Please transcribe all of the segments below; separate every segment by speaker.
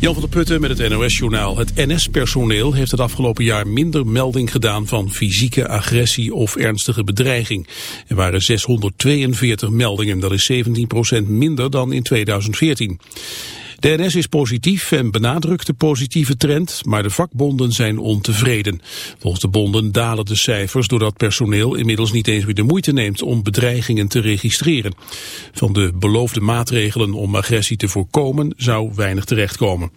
Speaker 1: Jan van der Putten met het NOS-journaal. Het NS-personeel heeft het afgelopen jaar minder melding gedaan van fysieke agressie of ernstige bedreiging. Er waren 642 meldingen, dat is 17% minder dan in 2014. De is positief en benadrukt de positieve trend, maar de vakbonden zijn ontevreden. Volgens de bonden dalen de cijfers doordat personeel inmiddels niet eens meer de moeite neemt om bedreigingen te registreren. Van de beloofde maatregelen om agressie te voorkomen zou weinig terechtkomen.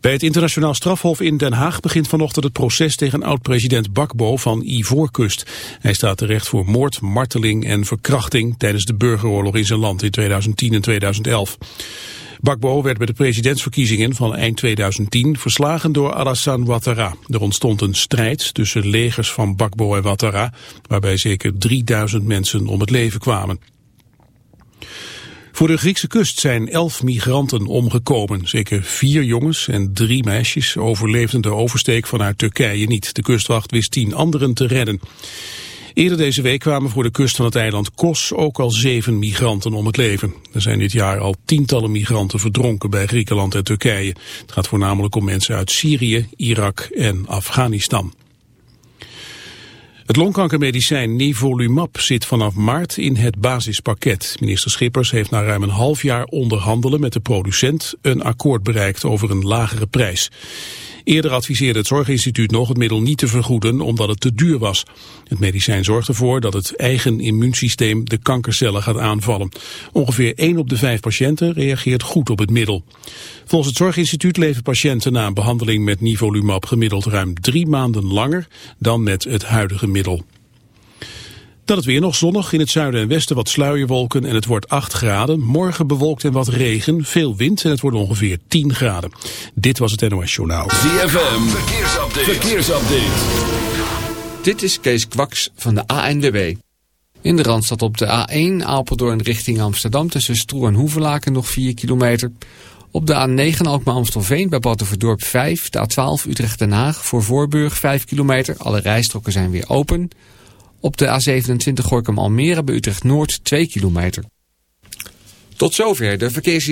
Speaker 1: Bij het internationaal strafhof in Den Haag begint vanochtend het proces tegen oud-president Bakbo van Ivoorkust. Hij staat terecht voor moord, marteling en verkrachting tijdens de burgeroorlog in zijn land in 2010 en 2011. Bakbo werd bij de presidentsverkiezingen van eind 2010 verslagen door Alassane Ouattara. Er ontstond een strijd tussen legers van Bakbo en Ouattara, waarbij zeker 3000 mensen om het leven kwamen. Voor de Griekse kust zijn elf migranten omgekomen. Zeker vier jongens en drie meisjes overleefden de oversteek vanuit Turkije niet. De kustwacht wist tien anderen te redden. Eerder deze week kwamen voor de kust van het eiland Kos ook al zeven migranten om het leven. Er zijn dit jaar al tientallen migranten verdronken bij Griekenland en Turkije. Het gaat voornamelijk om mensen uit Syrië, Irak en Afghanistan. Het longkankermedicijn Nivolumab zit vanaf maart in het basispakket. Minister Schippers heeft na ruim een half jaar onderhandelen met de producent een akkoord bereikt over een lagere prijs. Eerder adviseerde het Zorginstituut nog het middel niet te vergoeden omdat het te duur was. Het medicijn zorgt ervoor dat het eigen immuunsysteem de kankercellen gaat aanvallen. Ongeveer 1 op de 5 patiënten reageert goed op het middel. Volgens het Zorginstituut leven patiënten na een behandeling met nivolumab gemiddeld ruim drie maanden langer dan met het huidige middel. Dan het weer nog zonnig, in het zuiden en westen wat sluierwolken en het wordt 8 graden. Morgen bewolkt en wat regen, veel wind en het wordt ongeveer 10 graden. Dit was het NOS Journaal.
Speaker 2: ZFM, verkeersupdate. verkeersupdate.
Speaker 3: Dit is Kees Kwaks van de ANWB. In de Randstad op de A1 Apeldoorn richting Amsterdam tussen Stroe en Hoevelaken nog 4 kilometer. Op de A9 Alkmaar-Amstelveen bij Battenverdorp 5, de A12 Utrecht-Den Haag voor Voorburg 5 kilometer. Alle rijstroken zijn weer open. Op de A27 Gorkum Almere bij Utrecht Noord 2 kilometer. Tot zover de verkeers...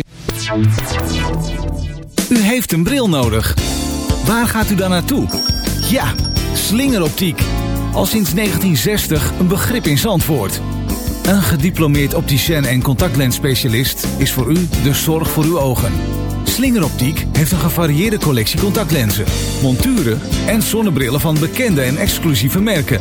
Speaker 4: U heeft een bril nodig. Waar gaat u dan naartoe? Ja, slingeroptiek. Al sinds 1960 een begrip in Zandvoort. Een gediplomeerd opticien en contactlensspecialist is voor u de zorg voor uw ogen. Slingeroptiek heeft een gevarieerde collectie contactlenzen, monturen en zonnebrillen van bekende en exclusieve merken.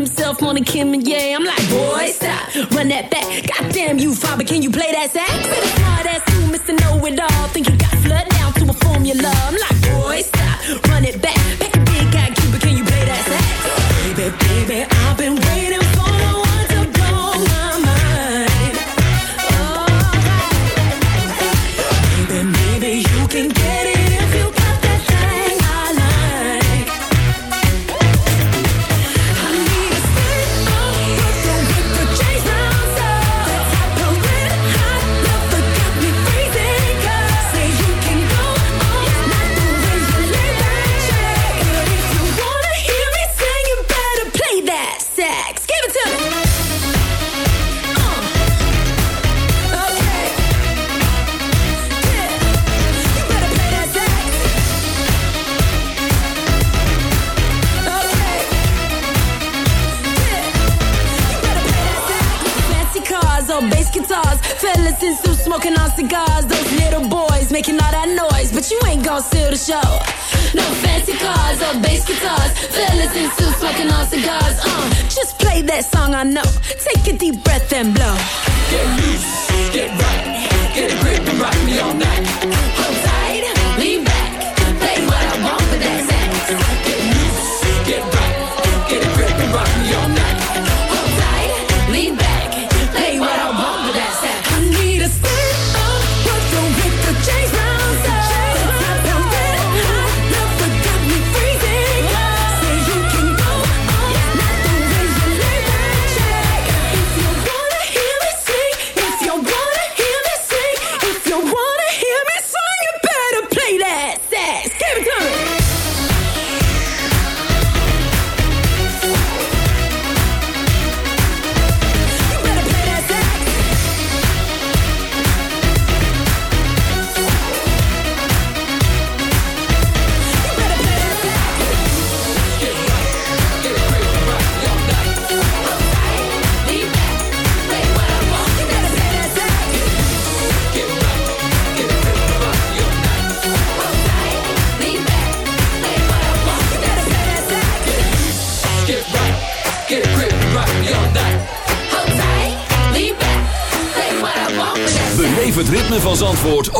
Speaker 5: himself, Mona Kim, and yeah, I'm like, boy, stop, run that back. Goddamn you, father, can you play that sax? Smart ass you, Mr. Know It All, think you got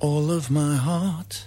Speaker 6: all
Speaker 2: of my heart.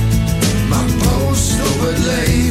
Speaker 7: Maar proost op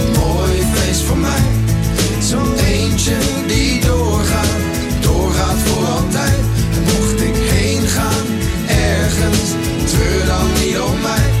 Speaker 7: die doorgaat, doorgaat voor altijd. Mocht ik heen gaan, ergens, treur dan niet om mij.